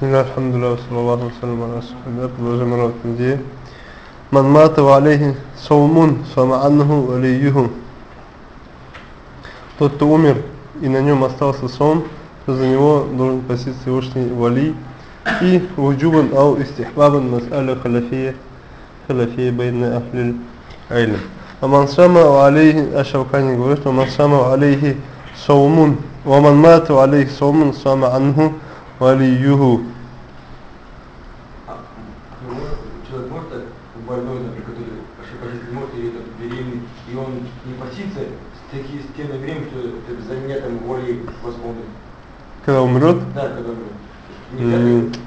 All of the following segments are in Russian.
بسم الله الحمد لله وصلى الله وسلم على رسول الله продолжаем работать на идее من مات وعليه صوم صام عنه وليه тот кто умер и на нем остался сон то за него должен поститься Всевышний вали и وجوبا أو استحبابا مسألة خلافية خلافية بين أهل العلم ومن صام وعليه الشوكاني говорит ومن صام وعليه صوم ومن مات وعليه صوم صام عنه валиюху. А, человек может больной, например, который ошибается, может, или этот беременный, и он не постится с, таки, с тем что за меня там волей восполнен. Когда умрет? Да, когда умрет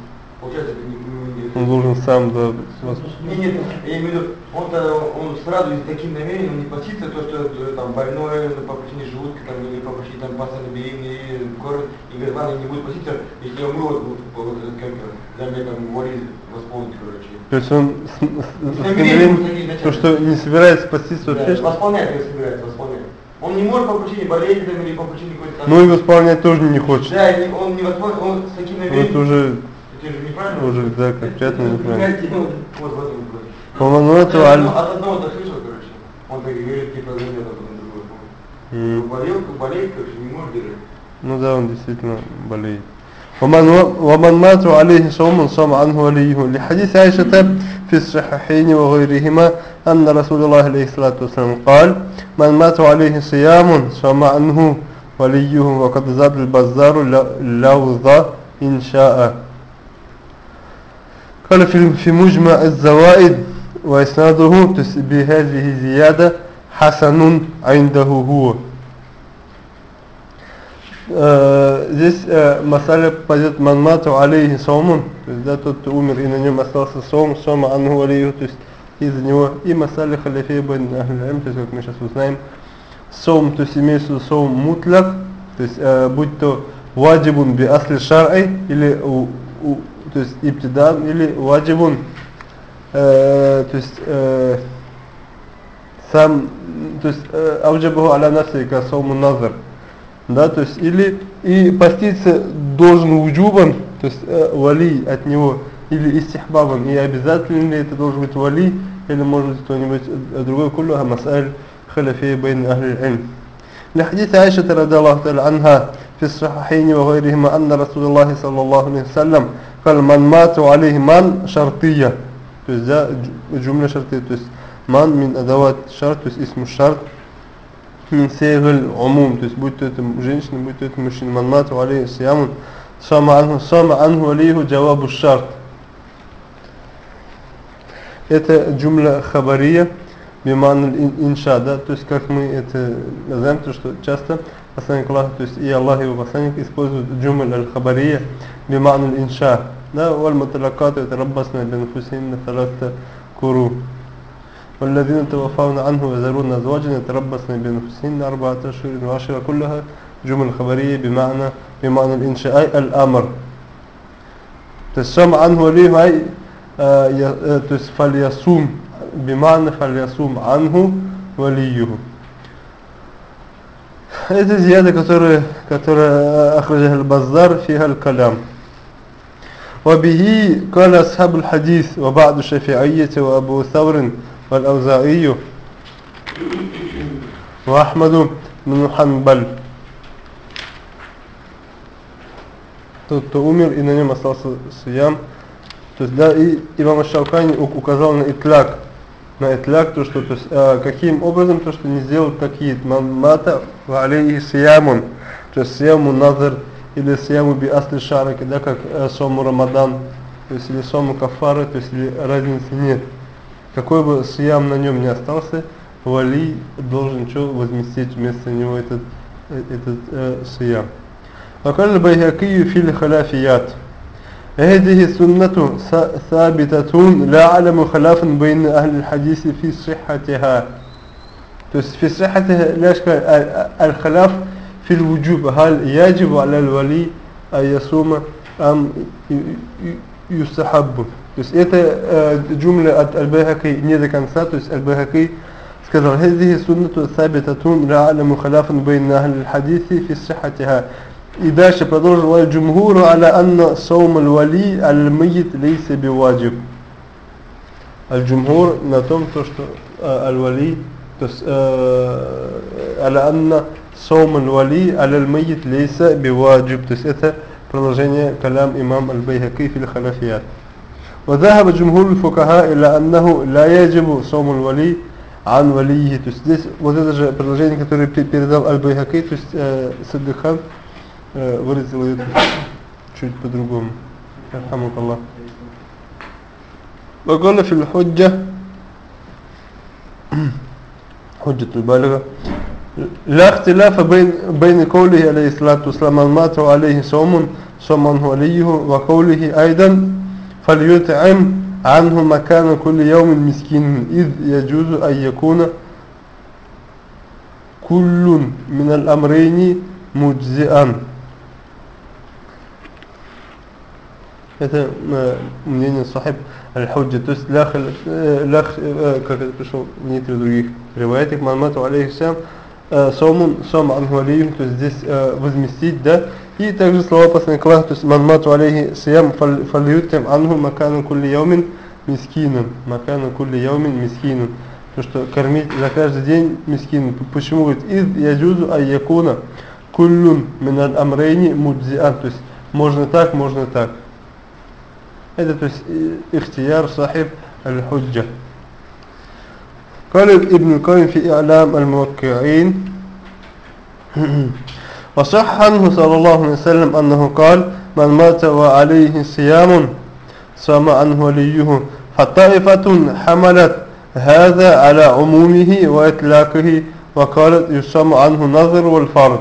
он должен сам да, вос- не, нет, я имею в виду, он-то, он сразу с таким намерением не постится, то, что э, там больной ну, по причине желудка, там, или по причине там постоянно беременный, или город, и говорит, ладно, не будет поститься, если я умру, вот, вот, вот как за меня там волей восполнить, короче. то есть он с, с- с намерением то что не собирается спастись Да, вообще что- восполняет, если собирается, восполняет. Он не может по причине болезни там, или по причине какой-то ну и восполнять тоже не хочет Да, он не восполняет, он с таким намерением... это уже неправильно. уже да конкретно неправильно Понимаете, ну, вот в этом вопрос. ومن Я مات одно- وعليه От одного так слышал, короче. Он так говорит, типа, за меня, потом другой. М. Болел, болеет, короче, не может держать. Ну да, он действительно болеет. ومن ومن مات عليه صوم صام عنه وليه لحديث عائشة في الصحيحين وغيرهما أن رسول الله عليه الصلاة والسلام قال من مات عليه صيام صام عنه وليه وقد زاد البزار لوظ إن شاء قال في في مجمع الزوائد وإسناده تس- بهذه زيادة حسن عنده هو Э, здесь э, масаля пойдет манмату алейхи саумун, то есть да, тот, кто умер и на нем остался саум, саума анху алейхи, то есть из-за него, и масаля халяфия бен ахлям, то есть как мы сейчас узнаем, саум, то есть имеется в виду саум мутляк, то есть э, будь то ваджибун би асли шар'ай, или у, у, то есть ибтидан, или ваджибун, э, то есть э, сам, то есть э, ауджабаху аля нафси, как сауму назар, да, то есть или и поститься должен уджубан, то есть э, вали от него, или истихбабан, и обязательно ли это должен быть вали, или может быть кто-нибудь э, другой, куллуха масаль халяфия бейн ахли илм. لحديث عائشة رضي الله تعالى عنها في الصحيحين وغيرهما أن رسول الله صلى الله عليه وسلم قال من مات عليه من شرطية то есть да, дж- جملة شرطية то есть من من أدوات شرط то есть اسم الشرط من صيغ العموم то есть будь то это женщина, будь то это мужчина من مات عليه صيام صام عنه صام عنه وليه جواب الشرط это джумля хабария биман инша, да, то есть как мы это знаем, то что часто посланник Аллаха, то есть и Аллах и его посланник используют джумль аль-хабария биман инша, да, валь муталакату это раббасна бинфусинна салата куру والذين توفون عنه ويذرون أزواجا يتربصن بأنفسهن أربعة أشهر وعشرة كلها جمل خبرية بمعنى بمعنى الإنشاء أي الأمر تسمع عنه وليه أي آه، ي- آه، تس- فليصوم بمعنى فليصوم عنه وليه Это зияда, которая, которая أخرجها البزار فيها الكلام وبه قال أصحاب الحديث وبعض الشافعية وأبو ثور والأوزاعي وأحمد بن حنبل тот, кто умер и на нем остался сиям. То есть, да, и имам Шаукани указал на итляк, на итляк, то, что, то есть, а, каким образом, то, что не сделал такие мата в алейхи сиямун, то есть сияму назар или сияму би асли шарак, да, как э, сому рамадан, то есть, или сому кафара, то есть, или разницы нет. Какой бы сиям на нем не остался, вали должен что возместить вместо него этот, э, этот э, сиям. وقال البيهقي في الخلافيات هذه السنة ث- ثابتة لا أعلم خلافا بين أهل الحديث في صحتها то есть في صحتها لا أشكال ال- الخلاف في الوجوب هل يجب على الولي أن يصوم أم ي- ي- يستحب то есть это э, джумля от Аль-Байхаки не до конца то есть Аль-Байхаки сказал هذه السنة ثابتة لا أعلم خلافا بين أهل الحديث في صحتها И дальше продолжил аль-джумхуру аля анна саум аль-вали аль-миит лейса биваджиб. Аль-джумхур на том, то, что э, аль-вали, то есть э, аля анна саум аль-вали аль-миит лейса биваджиб. То есть это продолжение калям имам аль-Байхаки фил ханафият. وذهب جمهور الفقهاء إلى أنه لا يجب صوم الولي عن وليه то есть здесь вот это же предложение которое передал Аль-Байхаки то есть э, Саддыхан э, выразил это чуть по-другому رحمك الله وقال في الحجة حجة البالغة لا اختلاف بين بين قوله عليه الصلاة والسلام من مات عليه صوم صوم عنه وليه وقوله أيضا فليطعم عنه مكان كل يوم مسكين إذ يجوز أن يكون كل من الأمرين مجزئا Это э, мнение сахиб аль-худжа, то есть ля, э, ля, э, как это пришло в некоторых других риваятах, Мамату алейхиссам, сомун, сом анхуалиюм, то есть здесь возместить, да, и также слова посланника Аллаха, то есть Мамату алейхи сиям фалютим анху макану кулли яумин мискинам, макану кулли яумин мискинам, то что кормить за каждый день мискин. Почему говорит, из яджузу айякуна куллун минал амрейни муджиан, то есть можно так, можно так. هذا اختيار صاحب الحجة. قال ابن القيم في إعلام الموقعين وصح عنه صلى الله عليه وسلم أنه قال من مات وعليه صيام صام عنه وليه فطائفة حملت هذا على عمومه وإطلاقه وقالت يصام عنه نظر والفرد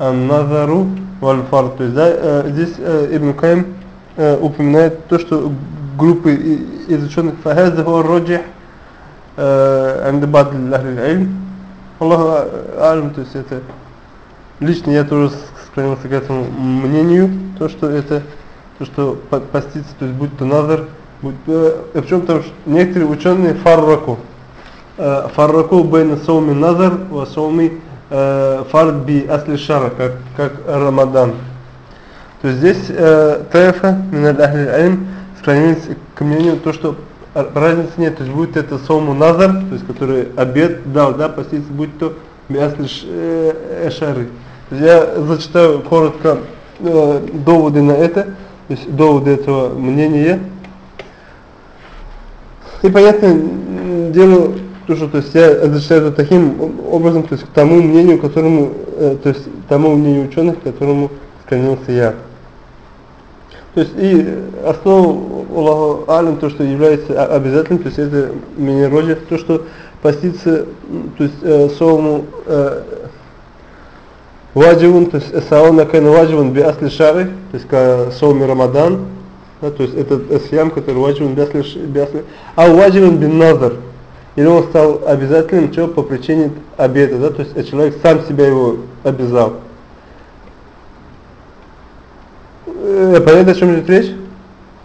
النظر والفرد آه، آه، ابن القيم Кайм упоминает то, что группы из ученых فهذا هو الرجح عند بعض أهل العلم والله أعلم то есть это лично я тоже склонился к этому мнению то что это то что поститься то есть будь то назар будь э, причем там некоторые ученые фарраку э, фарраку бейна сауми назар ва сауми э, фард би асли шара как как рамадан то есть здесь э, Тайфа, миналь альм, склонились к мнению, то, что разницы нет, то есть будет это сому назар, то есть который обед дал, да, поститься, будь то э, эшары. Я зачитаю коротко э, доводы на это, то есть доводы этого мнения. И понятно дело, то, что то есть я зачитаю это таким образом, то есть к тому мнению, которому, э, то есть тому мнению ученых, к которому склонился я. То есть и основа Аллаху Алим, то, что является обязательным, то есть это минероджи, то, что поститься, то есть э, сому э, вадживун, то есть саона кайна вадживун би асли шары, то есть к соуме Рамадан, да, то есть это съям, который вадживун би асли, а вадживун бин назар, или он стал обязательным, что по причине обеда, да, то есть человек сам себя его обязал. Э, понятно, о чем идет речь?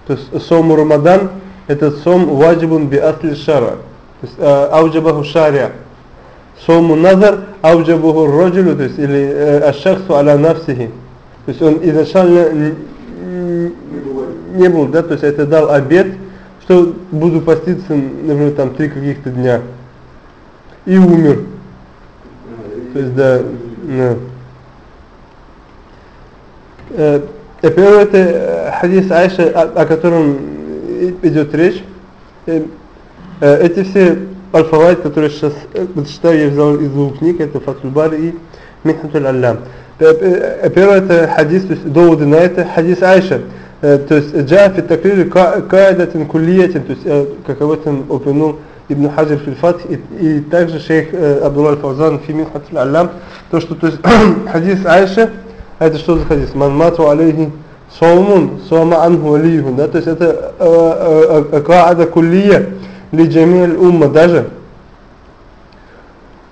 То есть сом Рамадан это сом ваджибун би асли шара. То есть э, ауджабаху шария. Сому назар ауджабаху роджилу, то есть или э, ашахсу аля нафсихи. То есть он изначально не был, да, то есть это дал обед, что буду поститься, например, там три каких-то дня. И умер. То есть, да, да. Первое это хадис Айша, о, котором идет речь. Эти все алфавайт, которые сейчас читаю, я взял из двух книг, это Фатуль Бари и Михнатуль Аллам. Первое это хадис, то есть доводы на это, хадис Айша. То есть джа фи такрири каидатин кулиятин, то есть как об этом упомянул Ибн Хаджир Фильфат и, также шейх Абдулла Фаузан фи Михнатуль Аллам, то что то есть хадис Айша, это что за хадис? Ман мату алейхи соумун, сома анху алейху. Да? То есть это э, э, каада куллия ли джамиль умма даже.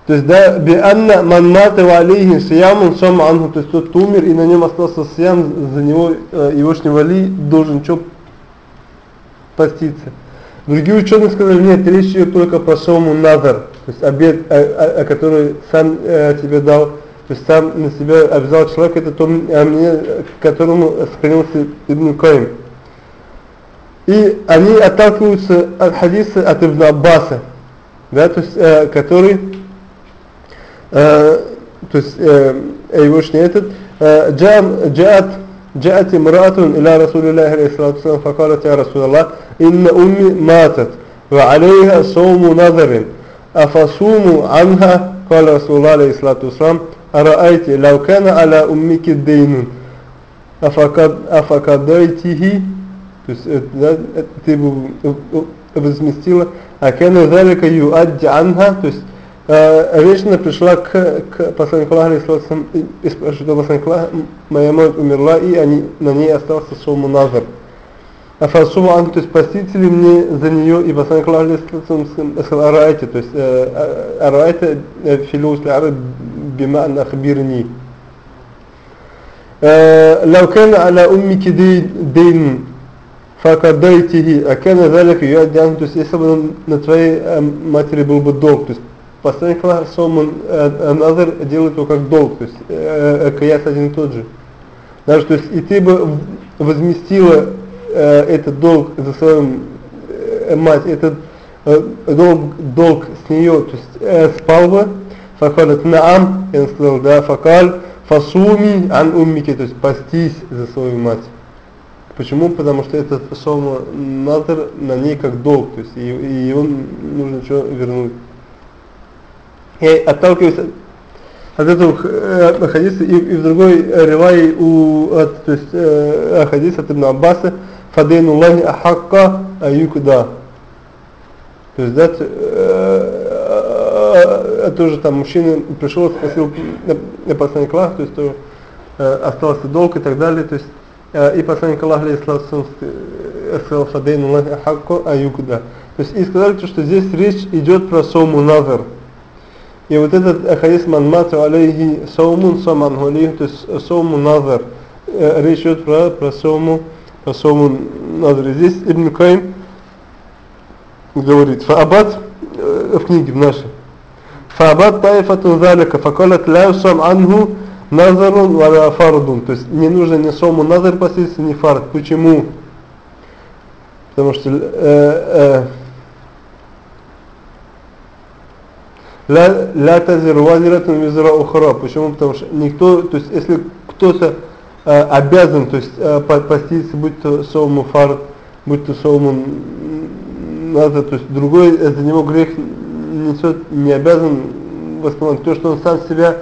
То есть, да, би анна ман мата ва алейхи сиямун сома анху. То есть тот умер и на нем остался сиям, за него э, егошний вали должен что поститься. Другие ученые сказали, нет, речь идет только про сому назар, то есть обед, о, о, о который сам э, тебе дал то есть сам на себя обязал человек, это то мнение, к которому склонился Ибн Каим. И они отталкиваются от хадиса от Ибн Аббаса, да, то есть, э, который, э, то есть, э, его этот, э, джаат جاءت امرأة إلى رسول الله عليه الصلاة والسلام فقالت يا رسول الله إن أمي ماتت وعليها صوم نظر أفصوم عنها قال رسول الله عليه الصلاة والسلام Араайте ляукана аля уммики дейнун. Афакадайтихи. То есть э, да, э, ты бы э, возместила. Акена залика юадди анха. То есть э, женщина пришла к, к посланнику Николаю и спрашивает, что посланник Николаю моя мать умерла, и они, на ней остался сумму назар. Афасубу Ан, то есть простите ли мне за нее, и посланник Аллаху сказал араайте, то есть а, араайте филиус ли бима'н ахбирни. لو كان على أمك دين факадайтихи, а кана залика юаддиан, то есть если бы на твоей матери был бы долг, то есть посланник Аллаха Соман Назар делает его как долг, то есть э, каяс один и тот же. Даже, то есть и ты бы возместила э, этот долг за свою э, мать, этот э, долг, долг с нее, то есть э, спал бы, факалат наам, и он сказал, да, факаль, фасуми ан уммики, то есть постись за свою мать. Почему? Потому что этот сома надр на ней как долг, то есть и, и его нужно что вернуть. И отталкиваясь от этого э, хадиса и, и в другой ревай у от, то есть э, хадис от Ибн Аббаса фадейну Аллахи ахакка аюкуда. То есть да, э, э, тоже там мужчина пришел, спросил на посланник Аллаха, то есть то, э, остался долг и так далее, то есть и посланник Аллаха сказал Фадейн Аллахи Хакко Аюкуда. То есть и сказали, что здесь речь идет про Сому Назар. И вот этот хадис Манмату алейхи Саумун Саман алейхи, то есть Сому Назар. Речь идет про, про Сому, про Сому Назар. Здесь Ибн Кайм говорит, Фаабат, в книге в нашей, Фабат тайфату залика, факалят ляусам ангу назарун валя фардун. То есть не нужно ни сому назар поститься, ни фард. Почему? Потому что э, э, ля тазир вазиратун визра ухара. Почему? Потому что никто, то есть если кто-то э, обязан, то есть э, поститься, будь то сому фард, будь то сому назар, то есть другой за него грех несет, не обязан восполнять то, что он сам себя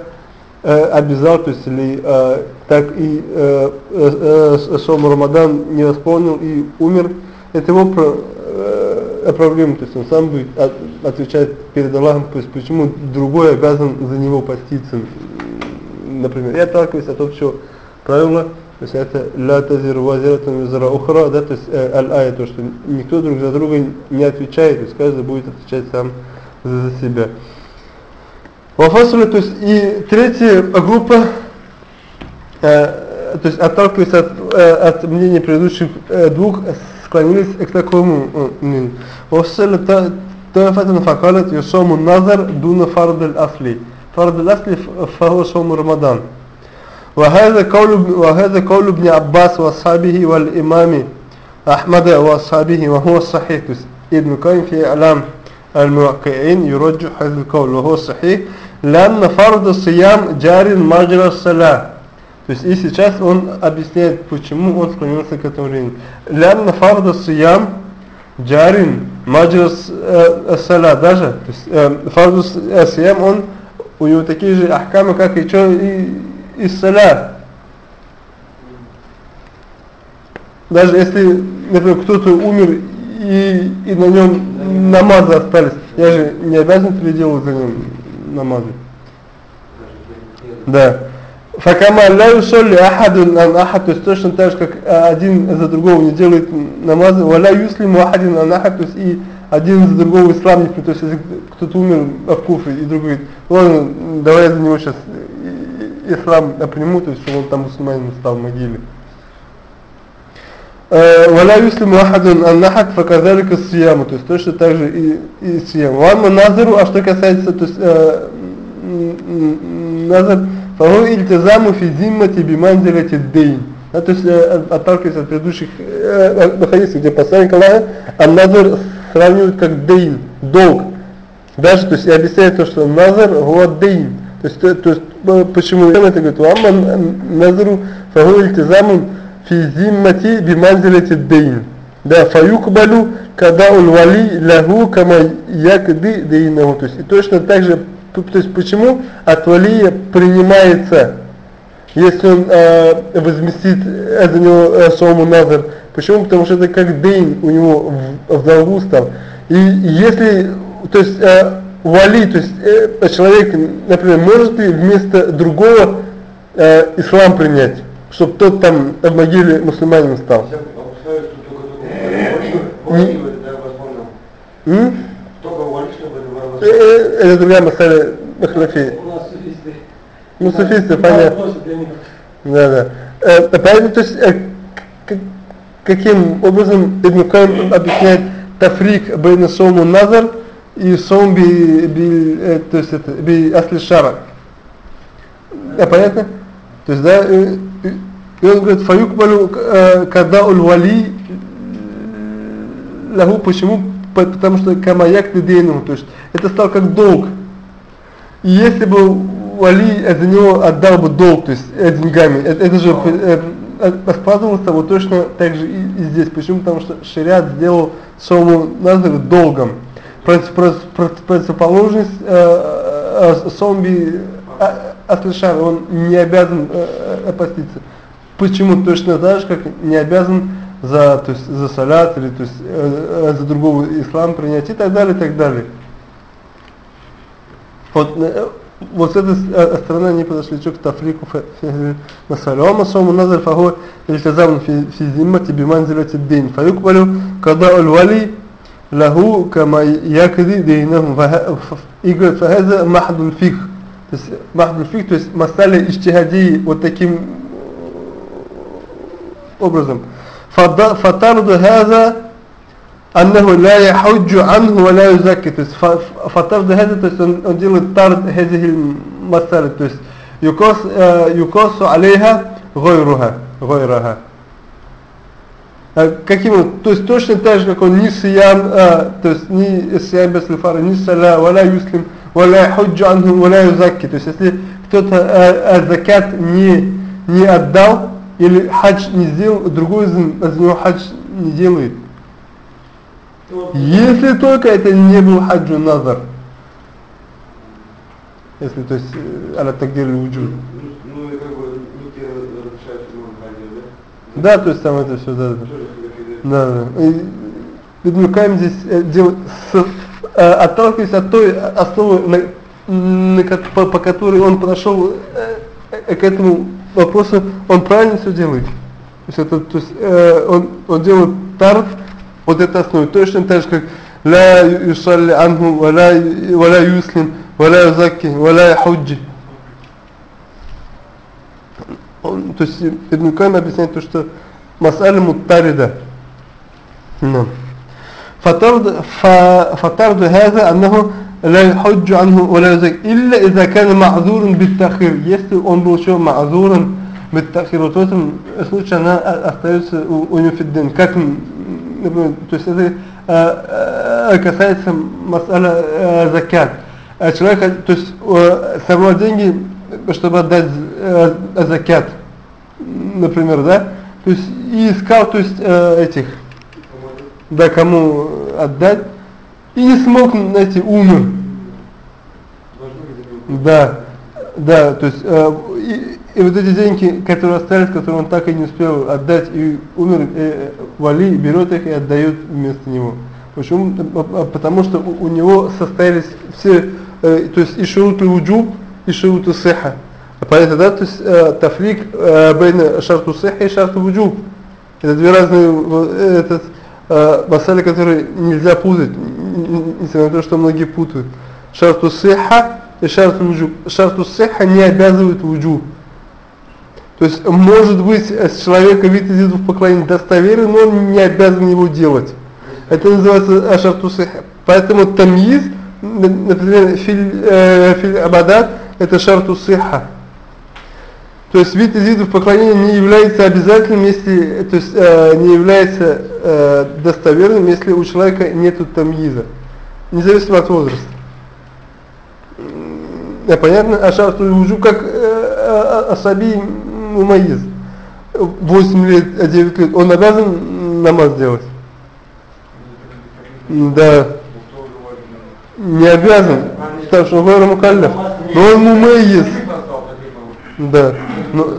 э, обязал, то есть или э, так и э, э, э, Рамадан не восполнил и умер, это его про, э, проблема, то есть он сам будет от, отвечать перед Аллахом, то есть почему другой обязан за него поститься, например. Я отталкиваюсь от общего правила, то есть это ля тазир вазиратун визра ухра, да, то есть э, аль-ая, то, что никто друг за друга не отвечает, то есть каждый будет отвечать сам за, за себя. Вафасуля, то есть и третья группа, э, то есть отталкиваясь от, э, от мнения предыдущих э, двух, склонились к такому мнению. Вафасуля тафатан факалат юсому назар дуна фард аль-асли. Фард аль-асли фаху сому Рамадан. وهذا قول وهذا قول ابن عباس واصحابه والامام احمد واصحابه وهو الصحيح ابن قيم في اعلام الموقعين يرجح هذا القول وهو صحيح لأن فرض الصيام جار مجرى الصلاة То есть и сейчас он объясняет, почему он склонился к этому мнению. Лянна фарда сиям джарин маджрас сала даже. То есть э, фарду сиям он у него такие же ахкамы, как и, что, и, и сала. Даже если, например, кто-то умер и, и на нем намазы остались, я же не обязан переделывать за ним намазы. Да. Факама ля юсолли ахадун ан ахад, то есть точно так же, как один за другого не делает намазы, валя юслиму ахадин ан ахад, то есть и один за другого ислам не то есть если кто-то умер в куфе и другой говорит, ладно, давай я за него сейчас ислам приму, то есть он там мусульманин стал в могиле. Э, Валя юслиму ахадун аннахак факазалика сияму. То есть точно так же и, и сиям. Вамма назару, а что касается, то есть э, назар, фагу ильтизаму физиммати биманзилати дейн. Да, то есть э, отталкиваясь от предыдущих э, хадисов, где посланник Аллаха, анназар сравнивает как дейн, долг. Дальше, то есть и объясняет то, что назар гуа дейн. То есть, то, то есть э, почему это говорит, вамма назару фагу ильтизаму фи зиммати биманзилати дейн. Да, фаюкбалю, когда он вали лягу кама якды дейнаху. То есть и точно так же, то есть почему от валия принимается если он э, возместит за него э, сумму назар. Почему? Потому что это как дейн у него в, в долгу стал. И если, то есть э, вали, то есть э, человек, например, может ли вместо другого э, ислам принять, чтобы тот там в могиле мусульманином стал? Это другая масаля Махлафи. Ну, суфисты, понятно. Да, да. Э, поэтому, то есть, э, каким образом Ибн Кайм объясняет тафрик бейна сому назар и сом би, би, э, то есть это, би асли шара. Да, понятно? То есть, да, и, и он говорит, фаюкбалю э, когда уль вали лаху, почему? Потому что камаяк дейну, то есть это стал как долг. И если бы Вали за него отдал бы долг, то есть э, деньгами, это, это же э, раскладывался вот точно так же и, и здесь. Почему? Потому что шариат сделал сому назар долгом. Противоположность э, э, сомби а Атлишар, он не обязан э, э, опаститься. Почему? Точно так же, как не обязан за, то есть, за салят или то есть, э, за другого ислам принять и так далее, и так далее. Вот, вот с этой стороны они подошли к тафрику на саляма сому назар фаху ильтазам физима зиммати биманзилати дин фаюкбалю когда аль-вали lahu kama yakdi dinahum и говорит фахаза махдун фикх То есть махдуль фиг, то есть масали иштихади вот таким образом. Фатарду хаза аннаху ла яхуджу анху ва ла юзакки. То есть фатарду хаза, то есть он, он делает тард хазихи масали. То есть юкос, э, юкосу алейха гойруха. Гойраха. каким то есть точно так же, как он ни сиян, а, то есть ни сиян без лифара, ни саля, ла юслим, валя худжу анху валя юзаки то есть если кто-то закат не не отдал или хадж не сделал другой из него хадж не делает если только это не был хаджу назар. Если то есть аля тагдир вуджуд. Ну да? Да, то есть там это все, да. Да, да. И Ибн Кайм здесь э, делает, э, отталкиваясь от той основы, на, на, по, по которой он подошел э, э, к этому вопросу, он правильно все делает. То есть, это, то есть э, он, он делает тарф, вот это основа. Точно так же, как لا يصلي عنه ولا ولا يسلم ولا يزكي ولا يحج то есть Ибн Кайм объясняет то, что мас'аля муттарида. فترد فترد هذا أنه لا يحج عنه ولا يزكي إلا إذا كان معذور بالتأخير если он был еще معذورا بالتأخير вот в этом случае она остается у, у него в день как например, то есть это э, э, касается мас'аля э, закят. Человек, то есть собрал деньги, чтобы отдать закят, например, да, то есть и искал, то есть этих, да, кому отдать, и не смог найти, умер. Да, да, то есть и, и вот эти деньги, которые остались, которые он так и не успел отдать, и умер, э, Вали берет их и отдает вместо него. Почему? Потому что у, у него состоялись все, э, то есть и шуруту уджуб, и шуруту сиха. Понятно, да? То есть э, тафрик э, бейна шарту сиха и шарту уджуб. Это две разные э, этот, э, масали, которые нельзя путать, несмотря на то, что многие путают. Шарту сиха и шарту уджуб. Шарту сиха не обязывает уджуб. То есть, может быть, с человека вид из видов поклонения достоверен, но он не обязан его делать. Это называется ашартусых. Поэтому тамиз, например, филь, э, филь абадат, это шарту сиха. То есть вид из видов поклонения не является обязательным, если, то есть э, не является э, достоверным, если у человека нету тамиза, независимо от возраста. М, Понятно? А шарту вуджуб как э, э, асаби мумайиз. 8 лет, 9 лет, он обязан намаз делать? Да. Не обязан, потому что он мукаллиф. Но он мумайиз. Да. Но,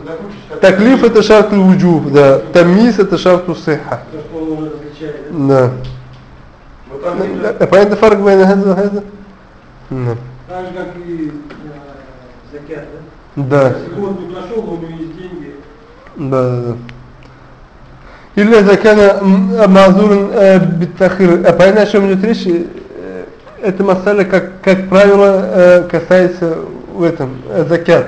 таклиф это шарт уджуб, да. Тамис это шарт усыха. Да. А понятно фарк байн на хаза? Да. Так же, как и э, закят, да? Да. Если он нашел, у него есть деньги. Да, да, да. Или закана Мазурн э, битахир. А понятно, о чем идет речь? Э, эта масаля, как, как правило, касается в этом, закят.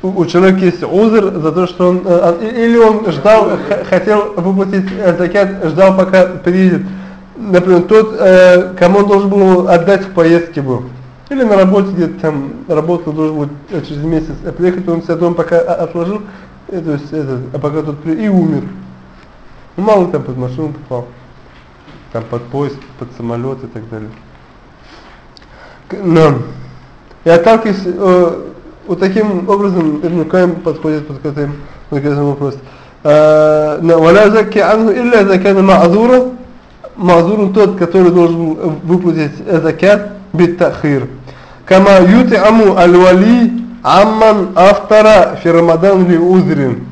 У, человека есть узр за то, что он, э, а- и- или он ждал, хотел выплатить э, закят, ждал пока приедет. Например, тот, э, кому он должен был отдать в поездке был. Или на работе где-то там работал, должен был э, через месяц э, приехать, он себя дома пока о- отложил, э, то есть это, а пока тот при... и умер. Ну мало там под машину попал, там под поезд, под самолет и так далее. Но и отталкиваясь э, вот таким образом Ибн Каим подходит под этим, под этим вопрос. Э, на- «Валя заки анху илля закана ма'зура» Мазур тот, который должен выплатить закят бит-тахир. Кама ют'аму аль-вали амман автора рамадан ли узрин.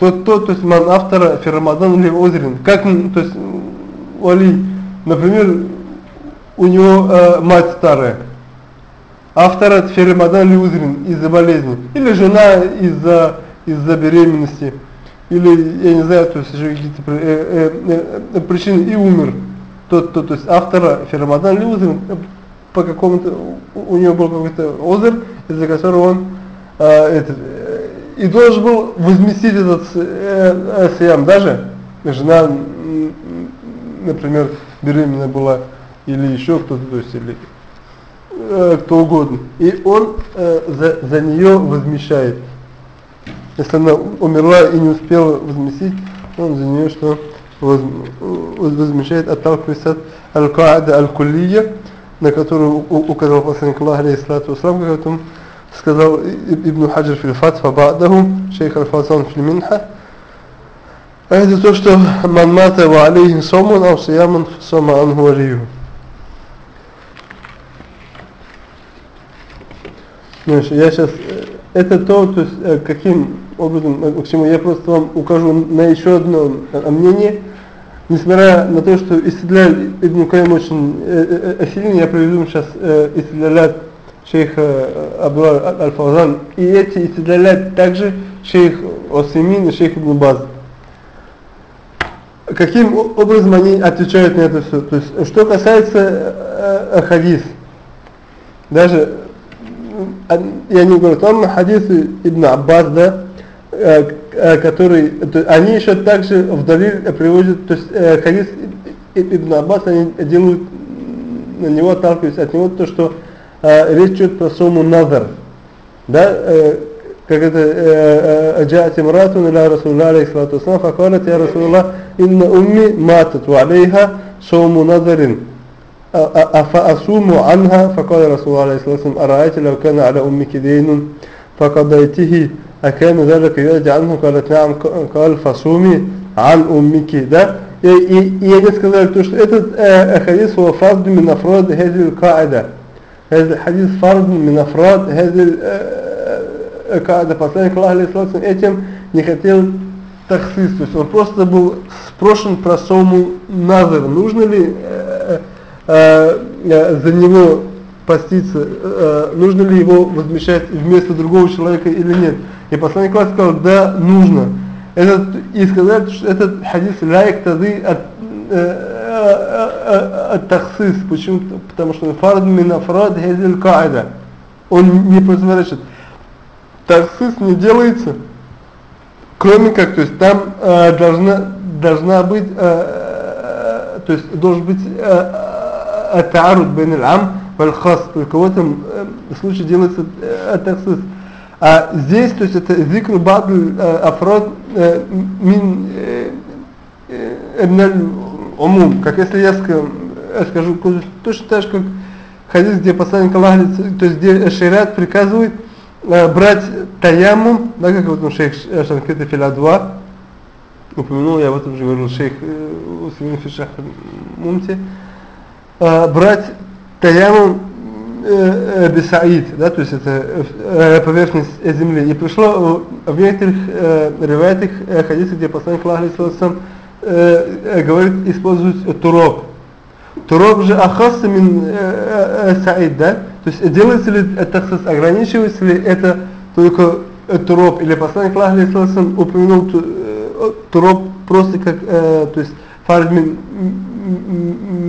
Тот, тот, то есть ман автора рамадан ли узрин. Как, то есть, вали, например, у него э, мать старая. Автора ли узрин из-за болезни. Или жена из-за из-за беременности или, я не знаю, то есть какие-то э, э, э, причины и умер. Тот, тот, то есть автора Ферамадан Люзер по какому-то, у, него был какой-то озер, из-за которого он э, этот, э, и должен был возместить этот э, э, сиям. Даже жена, например, беременна была, или еще кто-то, то есть, или э, кто угодно. И он э, за, за нее возмещает. Если она умерла и не успела возместить, он за нее что воз, возмещает, отталкиваясь от аль-Каада аль-Куллия, на которую указал посланник Аллаха, алейхиссалату вассалам, как он сказал Ибн Хаджир фил Фатха ба'даху, шейх аль-Фазан фил Минха. А это то, что ман мата ва алейхи сомун, ау сиямун сома анху валию. Значит, я сейчас, это то, то есть, э, каким образом, э, к чему я просто вам укажу на еще одно э, мнение, несмотря на то, что истидляль Ибн Каим очень э, э, э, сильный, я приведу сейчас э, истидлялят шейха э, Абдулла Аль-Фаузан, и эти истидлялят также шейх Осимин и шейх Ибн Баз. Каким образом они отвечают на это все? То есть, что касается э, э, хадис, даже я не говорю, там хадисы Ибн Аббас, да, э, э, который, то, они еще также в Далиль приводят, то есть э, хадис Ибн Аббас, они делают на него, отталкиваясь от него, то, что э, речь идет про сумму назар, да, э, как это «Джаат имратун иля Расулла алейхиссалату ассалам, факалат я Расулла, инна умми матат, ва алейха сумму назарин». أفأصوم عنها فقال رسول الله عليه الصلاة والسلام أرأيت لو كان على أمك دين فقضيته أكان ذلك يؤدي عنه قالت نعم قال فصومي عن أمك ده и, и, и они сказали то, что этот э, хадис هو فرد من أفراد هذه القاعدة هذا الحديث فرد من أفراد هذه القاعدة посланник Аллаха алейхиссалату этим не хотел таксис, то есть он просто был спрошен про сому назар, нужно ли э, э, э, за него поститься, э, нужно ли его возмещать вместо другого человека или нет. И посланник Аллаха сказал, да, нужно. Этот, и сказать, что этот хадис лайк тады от от таксис. Почему? Потому что фард мин афрад хазил каида. Он не противоречит. Таксис не делается, кроме как, то есть там э, должна должна быть, э, то есть должен быть ат-таарут бен аль-ам только в этом э, случае делается э, атаксис. А здесь, то есть это зикр бадль афрод э, мин эбналь омум. как если я скажу, точно так же, как хадис, где посланник Аллаха, то есть где шариат приказывает брать таяму, да, как вот ну, шейх Шанкета Филадва, упомянул, я об этом же говорил, шейх Усимин Фишах Мумти, э, брать таямум э, бисаид, да, то есть это поверхность земли. И пришло в некоторых э, ревайтах хадисах, где посланник Аллаха говорит, использует туроб. Туроб же ахасса мин саид, да? То есть делается ли это ограничивается ли это только туроб, или посланник Аллаха упомянул туроб просто как, то есть фард мин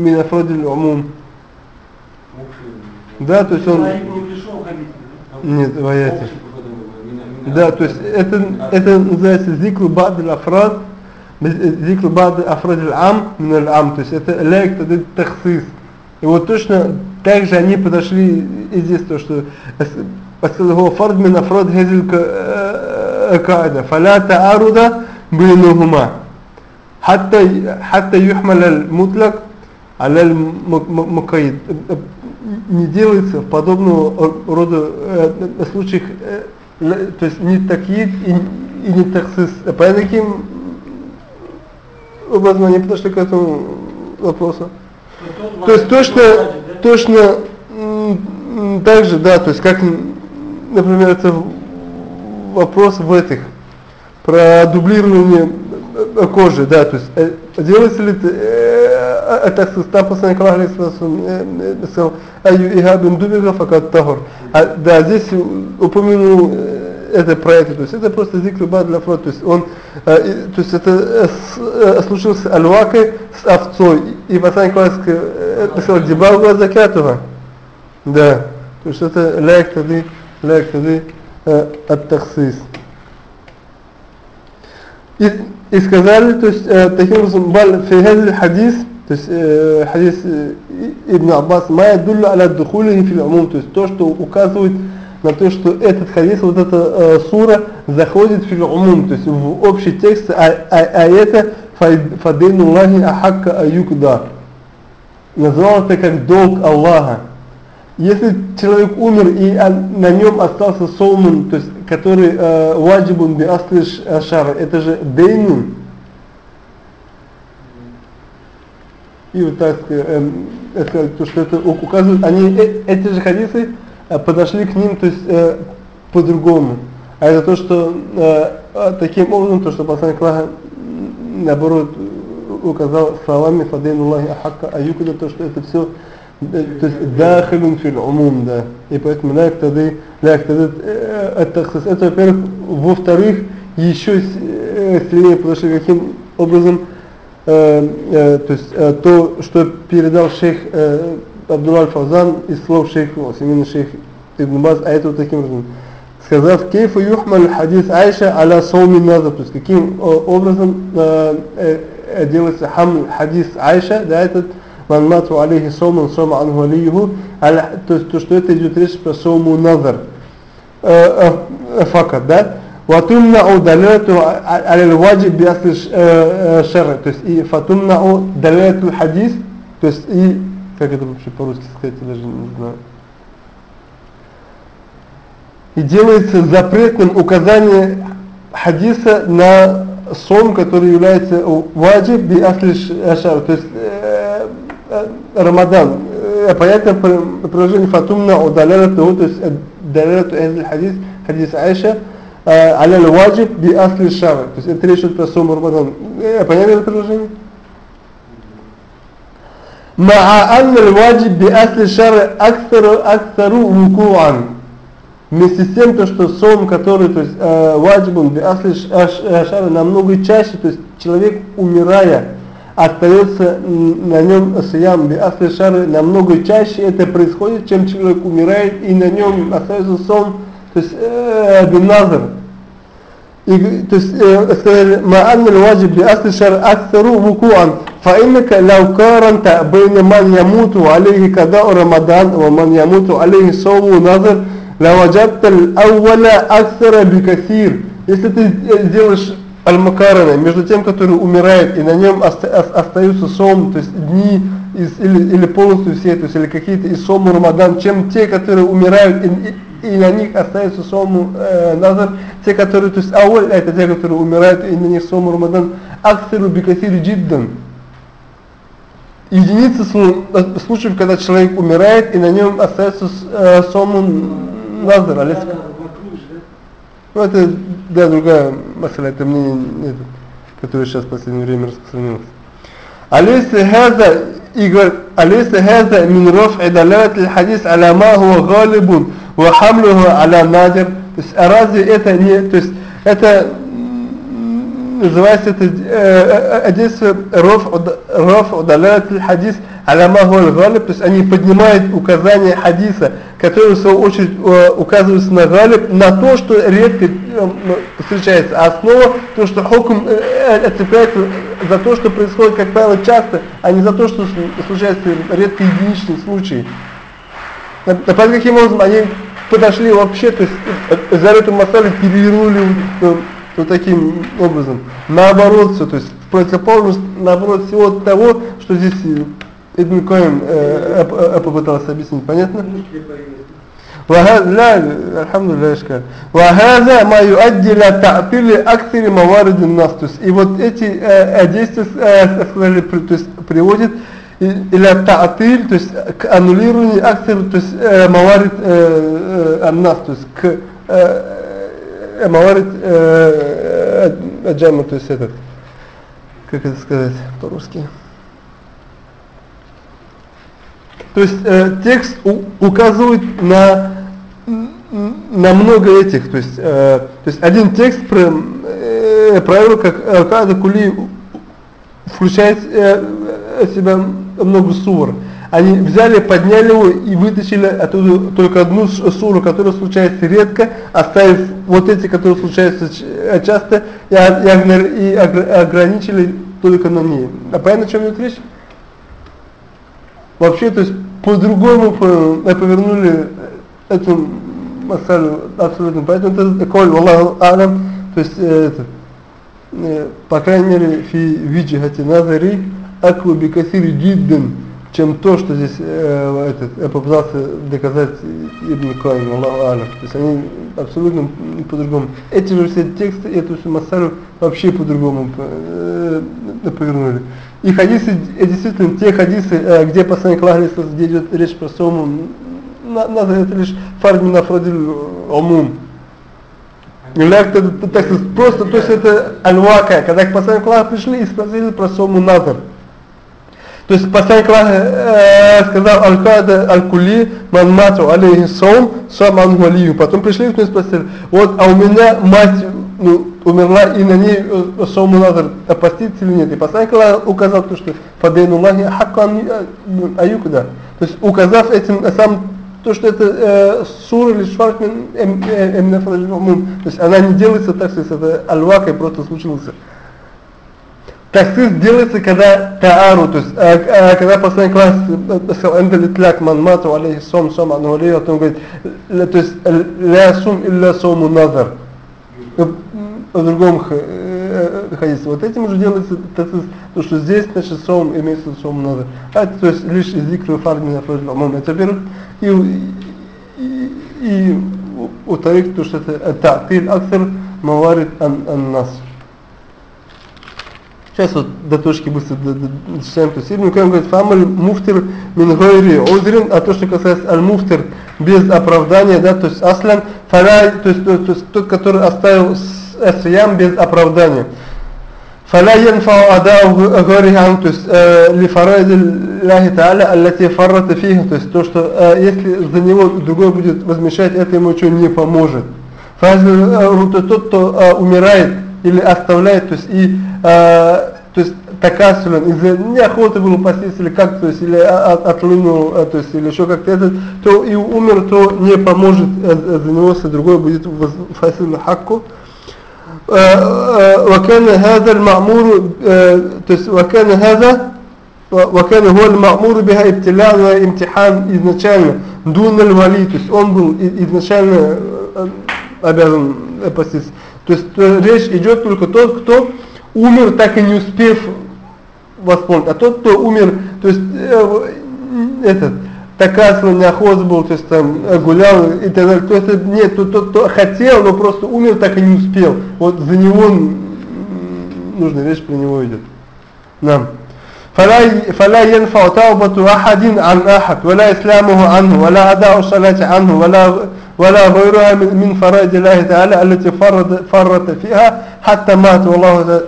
мин афродиль умум. Да, то есть он... Нет, в аяте. Да, то есть это, это называется зикл бад афрад, зикл бад афрад ам мин ам, то есть это лайк это тахсис. И вот точно так же они подошли и здесь то, что هو فرد من أفراد هذه القاعدة فلا تعارض بينهما حتى حتى يحمل المطلق على المقيد не делается в подобного рода э, случаях, э, то есть не такие и, и не таксис. По каким образом они подошли к этому вопросу? То есть точно, точно так же, да, то есть как, например, это вопрос в этих, про дублирование кожи, да, то есть э, делается ли это там посланник Аллаха сказал, аю ихабин дубига факат тахур. Да, здесь упомянул это про это, то есть это просто зикр для фрод, то есть он, то есть это случился алвакой с овцой, и посланник Аллаха сказал, дебал закятуха. Да, то есть это ляк тады, ляк тады от-таксис. И, и сказали, то есть, э, таким образом, баль хадис, то есть э, хадис э, Ибн Аббас, ма ядуллю аля духулихи фил умум, то есть то, что указывает на то, что этот хадис, вот эта э, сура заходит в умум, то есть в общий текст, а, а, а это фадейну Аллахи ахакка аюкда. Назвал это как долг Аллаха. Если человек умер и на нем остался соумун, то есть который э, ваджибун би аслиш шара, это же дейнун. И вот так э, э, то, что это указывает, они, э, эти же хадисы э, подошли к ним, то есть э, по-другому. А это то, что э, таким образом, то, что посланник Аллаха, наоборот, указал словами фадейнуллахи ахакка аюкуда, то, что это все то есть дахилун фил умум, да. И поэтому ля ктады, ля ктады аттахсис. Это, во-первых. Во-вторых, еще сильнее, потому что каким образом, э, э, то есть э, то, что передал шейх э, Абдулла Фазан из слов шейха, именно шейх Ибн Баз, а это вот таким образом. Сказав, кейфу юхмаль хадис Айша аля сауми назар, то есть каким образом э, э, делается хам хадис Айша, да, этот ман мату алейхи соман сома анху алейху, то есть то, что это идет речь про сому назар. Факат, да? وتمنع دلالته على الواجب بأصل الشرع то есть и فتمنع دلالة الحديث то есть и как это вообще по-русски сказать даже не знаю и делается запретным указание хадиса на сон, который является ваджиб би асли шар, то есть э, э, Рамадан. Э, понятно приложение фатумна удалялату, то есть далялату эхли хадис, хадис Айша, аля ваджиб би асли шар, то есть это речь идет про сом Рамадан. Понятно это приложение? مع أن الواجب بأصل الشرع أكثر أكثر وقوعا Вместе с тем, то, что сом, который, то есть, э, ваджибун, биасли шара, намного чаще, то есть, человек, умирая, остается на нем шиям биасли шары намного чаще это происходит, чем человек умирает и на нем остается сон, то есть э. И, то есть э, сказали, ма анна лваджиб биасли шар аксару вукуан, фа иннака лау каранта бейна ман ямуту алейхи кадау рамадан, ва ман ямуту алейхи шоуму назар, лаваджабта ал-ауваля аксара бикасир. Если ты э, сделаешь аль-макарана между тем, который умирает и на нем оста остаются сом, то есть дни из, или, или полностью все, то есть или какие-то из сому Рамадан, чем те, которые умирают и, и, и на них остается сому э, назар, те, которые, то есть ауль, это те, которые умирают и на них сому Рамадан, аксиру бикасиру джиддан. Единицы случаев, когда человек умирает и на нем остается э, сому назар, алис. Ну, это, да, другая масла, это мнение, это, которое сейчас в последнее время распространилось. Алиса хаза, Игорь Алиса хаза мин роф'и далалат хадис аля ма хуа галибун, ва хамлюху аля надир. То есть, а разве это не, то есть, это называется это э, действие раф далят хадис аляма галиб, то есть они поднимают указания хадиса, которые в свою очередь э, указываются на галиб, на то, что редко э, встречается. А основа, то, что хукм отцепляется за то, что происходит, как правило, часто, а не за то, что случается редко единичные случаи. Под каким образом они подошли вообще, то есть за эту масалю перевернули вот таким образом. Наоборот все, то есть противоположность, наоборот всего того, что здесь Ибн Коим э, э, попытался объяснить, понятно? وهذا لا الحمد لله اشكال وهذا ما يؤدي الى تعطيل اكثر موارد النص то есть и вот эти э, действия э, сказали то есть приводит الى تعطيل то есть к аннулированию акций то есть э, موارد э, э, النص то есть к э, موارد الجامع то есть этот как это сказать по-русски то есть э, текст у, указывает на на много этих то есть э, то есть один текст про э, правило как э, каждый кули включает э, себя много сур они взяли, подняли его и вытащили оттуда только одну суру, которая случается редко, оставив вот эти, которые случаются часто, и, и, и ограничили только на ней. А понятно, о чем идет речь? Вообще, то есть по-другому повернули эту масалю абсолютно. Поэтому это коль, Аллаху Алам, то есть это, по крайней мере, фи виджихати назари, акву бикасири джидден, чем то, что здесь э, этот, я попытался доказать Ибн Каим, Аллаху Алям. То есть они абсолютно по-другому. Эти же все тексты, эту всю массару вообще по-другому э, повернули. И хадисы, э, действительно, те хадисы, э, где посланник Аллаха, где идет речь про сумму, надо это лишь фарми нафрадиль умум. Так просто, то есть это аль-вака, когда к посланнику Аллаха пришли и спросили про сумму назар. То есть посланник Аллаха э, сказал Аль-Када Аль-Кули Ман мату алейхи сом сам анху Потом пришли и спросили, вот, а у меня мать ну, умерла и на ней э, сому надо опаститься или нет. И посланник Аллаха указал то, что Фадейну Аллахи хаккан э, аюкда. То есть указав этим сам то, что это э, сура или шваркмен эм, э, то есть она не делается так, что это альвакой просто случился. Таксис делается, когда таару, то есть, а, а, когда посланник класс сказал, «Эндалитляк ман мату алейхи сом сом ану алейхи», он говорит, то есть, «Ля сум илля сому назар». В другом хадисе. Вот этим уже делается таксис, то, что здесь, значит, сом имеется сом назар. А то есть, лишь из зикры фарми на фраджи Это, во-первых, и, и, и у тарик, то, что это та'тиль аксар маварид ан-нас. Сейчас вот до точки быстро дочитаем. То есть Ибн Каим говорит, фамаль муфтир мин гойри узрин, а то, что касается аль-муфтир без оправдания, да, то есть аслан, фаля, то есть, то, то есть тот, который оставил сиям без оправдания. فلا ينفع أداء غيره عنه то есть لفرائض الله تعالى التي فرط فيه то есть то что если за него другой будет возмещать это ему ничего не поможет фазл тот кто умирает или оставляет то есть и э, то есть такасулен, из-за неохоты было поститься или как, то есть или от, отлынул, э, то есть или еще как-то это, то и умер, то не поможет э, за него, если другой будет фасил хакку. وكان هذا المأمور то есть وكان هذا وكان هو المأمور بها ابتلاء وامتحان изначально дун вали, то есть он был и- изначально э, обязан э, поститься. То есть э, речь идет только тот, кто умер, так и не успев восполнить. А тот, кто умер, то есть э, этот, такасл, неохоз был, то есть там э, гулял и так далее. То есть это нет, тот, тот, кто хотел, но просто умер, так и не успел. Вот за него м, нужно речь про него идет. نعم فلا فلا ينفع توبة أحد عن أحد ولا إسلامه عنه ولا أداء الصلاة عنه ولا ولا غيرها من من فرائض الله تعالى التي فرد فرط فيها حتى مات والله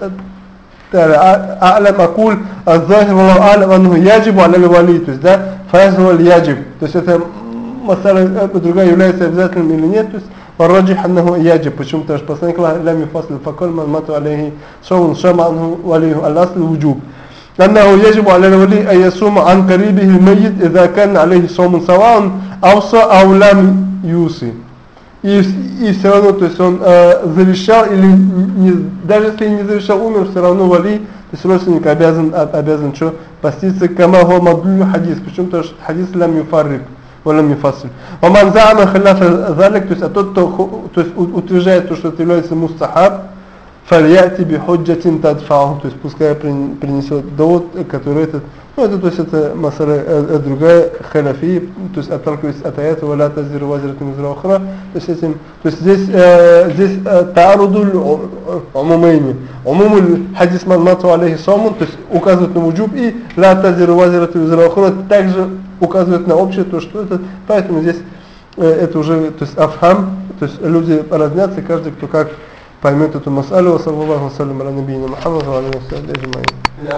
تعالى أعلم أقول الظاهر والله أعلم أنه يجب على الولي то есть да فهذا هو اليجب то есть это مسألة другая является обязательным или нет то есть والراجح أنه يجب почему потому что посланник Аллаха لم يفصل فكل من مات عليه صوم صام عنه وليه الأصل الوجوب أنه يجب على الولي أن يصوم عن قريبه الميت إذا كان عليه صوم سواء أوصى أو لم Юсы. И, и все равно, то есть он э, завещал, или не, даже если не завещал, умер, все равно вали, то есть родственник обязан, обязан что? Поститься камаго мадулю хадис, причем то, что хадис лям юфаррик, валям юфасиль. Ваман заама халяфа залик, то есть а тот, кто то есть, утверждает то, что это является мустахаб, фальяти би худжатин тадфауху, то есть пускай прин- принесет довод, который этот, ну это то есть это масара э, э, другая халяфи, то есть отталкиваясь от аята валя тазиру вазират мизра ухра, то есть этим, то есть здесь, э, здесь э, таарудуль умумейни, умумуль хадис ман мату алейхи сомун, то есть указывает на вуджуб и ля тазиру вазират мизра ухра также указывает на общее то, что это, поэтому здесь э, это уже, то есть афхам, то есть люди разнятся, каждый кто как поймет эту мас'алу, саллаллаху салям аля набийна Мухаммад, ва